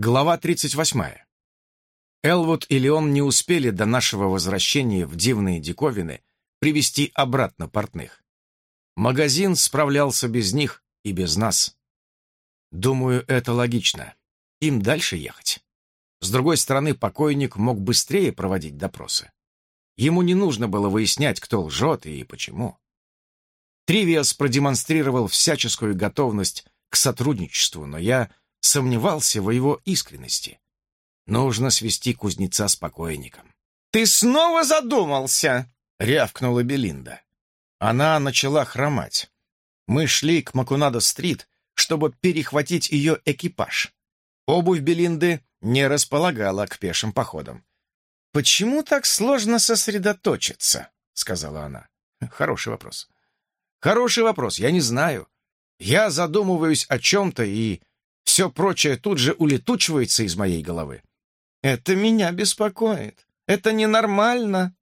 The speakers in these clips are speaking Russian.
Глава 38. Элвуд и Леон не успели до нашего возвращения в дивные диковины привести обратно портных. Магазин справлялся без них и без нас. Думаю, это логично. Им дальше ехать. С другой стороны, покойник мог быстрее проводить допросы. Ему не нужно было выяснять, кто лжет и почему. Тривиас продемонстрировал всяческую готовность к сотрудничеству, но я сомневался в его искренности. Нужно свести кузнеца с покойником. «Ты снова задумался?» — рявкнула Белинда. Она начала хромать. Мы шли к Макунадо-стрит, чтобы перехватить ее экипаж. Обувь Белинды не располагала к пешим походам. «Почему так сложно сосредоточиться?» — сказала она. Хороший вопрос. Хороший вопрос, я не знаю. Я задумываюсь о чем-то и все прочее тут же улетучивается из моей головы. Это меня беспокоит. Это ненормально.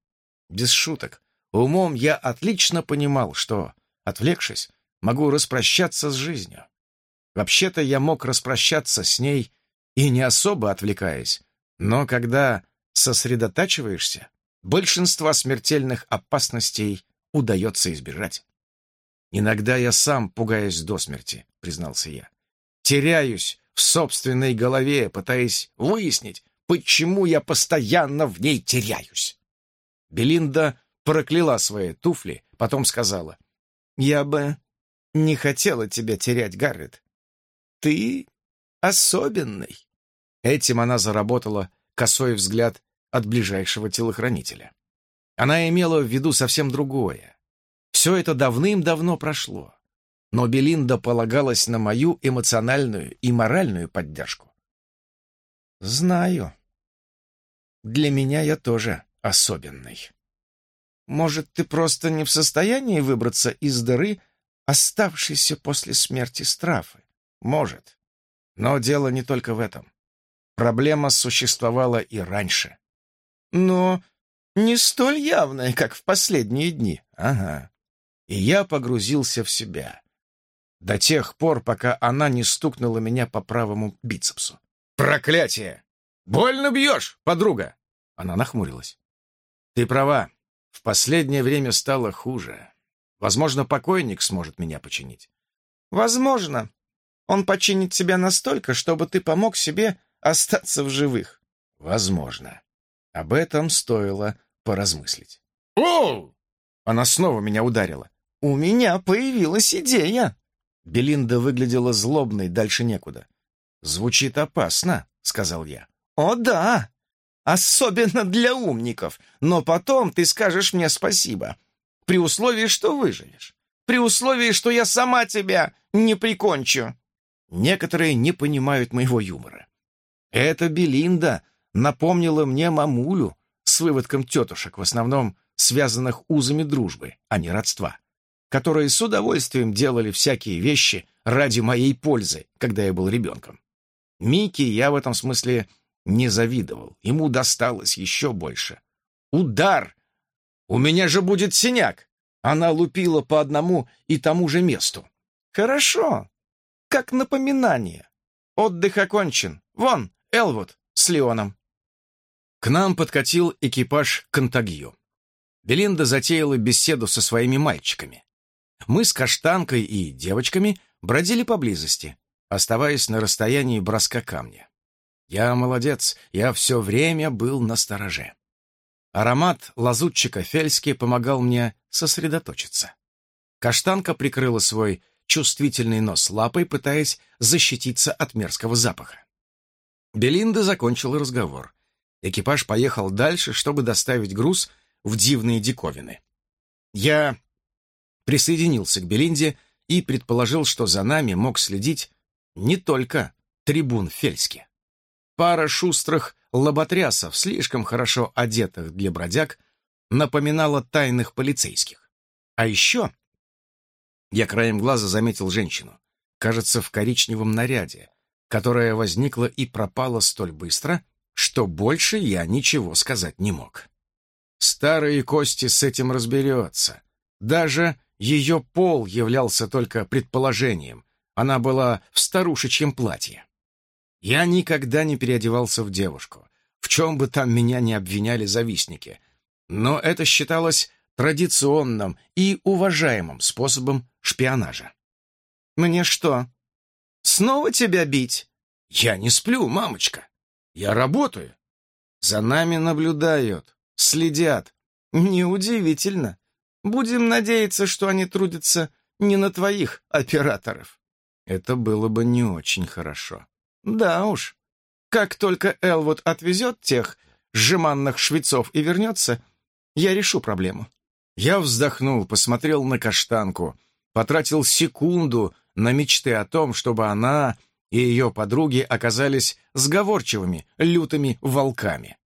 Без шуток. Умом я отлично понимал, что, отвлекшись, могу распрощаться с жизнью. Вообще-то я мог распрощаться с ней и не особо отвлекаясь, но когда сосредотачиваешься, большинство смертельных опасностей удается избежать. Иногда я сам пугаюсь до смерти, признался я теряюсь в собственной голове, пытаясь выяснить, почему я постоянно в ней теряюсь. Белинда прокляла свои туфли, потом сказала, «Я бы не хотела тебя терять, Гаррет. Ты особенный». Этим она заработала косой взгляд от ближайшего телохранителя. Она имела в виду совсем другое. Все это давным-давно прошло но Белинда полагалась на мою эмоциональную и моральную поддержку. «Знаю. Для меня я тоже особенный. Может, ты просто не в состоянии выбраться из дыры, оставшейся после смерти Страфы? Может. Но дело не только в этом. Проблема существовала и раньше. Но не столь явная, как в последние дни. Ага. И я погрузился в себя до тех пор, пока она не стукнула меня по правому бицепсу. «Проклятие! Больно бьешь, подруга!» Она нахмурилась. «Ты права. В последнее время стало хуже. Возможно, покойник сможет меня починить». «Возможно. Он починит тебя настолько, чтобы ты помог себе остаться в живых». «Возможно. Об этом стоило поразмыслить». «Оу!» Она снова меня ударила. «У меня появилась идея!» Белинда выглядела злобной, дальше некуда. «Звучит опасно», — сказал я. «О да! Особенно для умников. Но потом ты скажешь мне спасибо. При условии, что выживешь. При условии, что я сама тебя не прикончу». Некоторые не понимают моего юмора. Эта Белинда напомнила мне мамулю с выводком тетушек, в основном связанных узами дружбы, а не родства которые с удовольствием делали всякие вещи ради моей пользы, когда я был ребенком. Микки я в этом смысле не завидовал. Ему досталось еще больше. Удар! У меня же будет синяк! Она лупила по одному и тому же месту. Хорошо. Как напоминание. Отдых окончен. Вон, Элвуд с Леоном. К нам подкатил экипаж Контагью. Белинда затеяла беседу со своими мальчиками. Мы с Каштанкой и девочками бродили поблизости, оставаясь на расстоянии броска камня. Я молодец, я все время был на стороже. Аромат лазутчика Фельски помогал мне сосредоточиться. Каштанка прикрыла свой чувствительный нос лапой, пытаясь защититься от мерзкого запаха. Белинда закончила разговор. Экипаж поехал дальше, чтобы доставить груз в дивные диковины. Я присоединился к Белинде и предположил, что за нами мог следить не только трибун Фельски. Пара шустрых лоботрясов, слишком хорошо одетых для бродяг, напоминала тайных полицейских. А еще я краем глаза заметил женщину, кажется, в коричневом наряде, которая возникла и пропала столь быстро, что больше я ничего сказать не мог. Старые кости с этим разберется. Даже ее пол являлся только предположением. Она была в старушечьем платье. Я никогда не переодевался в девушку, в чем бы там меня не обвиняли завистники. Но это считалось традиционным и уважаемым способом шпионажа. «Мне что, снова тебя бить?» «Я не сплю, мамочка. Я работаю. За нами наблюдают, следят». «Неудивительно. Будем надеяться, что они трудятся не на твоих операторов». Это было бы не очень хорошо. Да уж. Как только Элвуд отвезет тех жеманных швецов и вернется, я решу проблему. Я вздохнул, посмотрел на каштанку, потратил секунду на мечты о том, чтобы она и ее подруги оказались сговорчивыми, лютыми волками.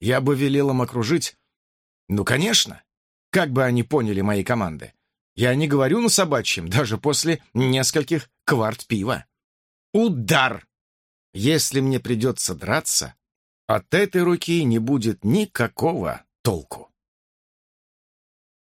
Я бы велел им окружить... Ну, конечно. Как бы они поняли мои команды? Я не говорю на собачьем, даже после нескольких кварт пива. Удар! Если мне придется драться, от этой руки не будет никакого толку.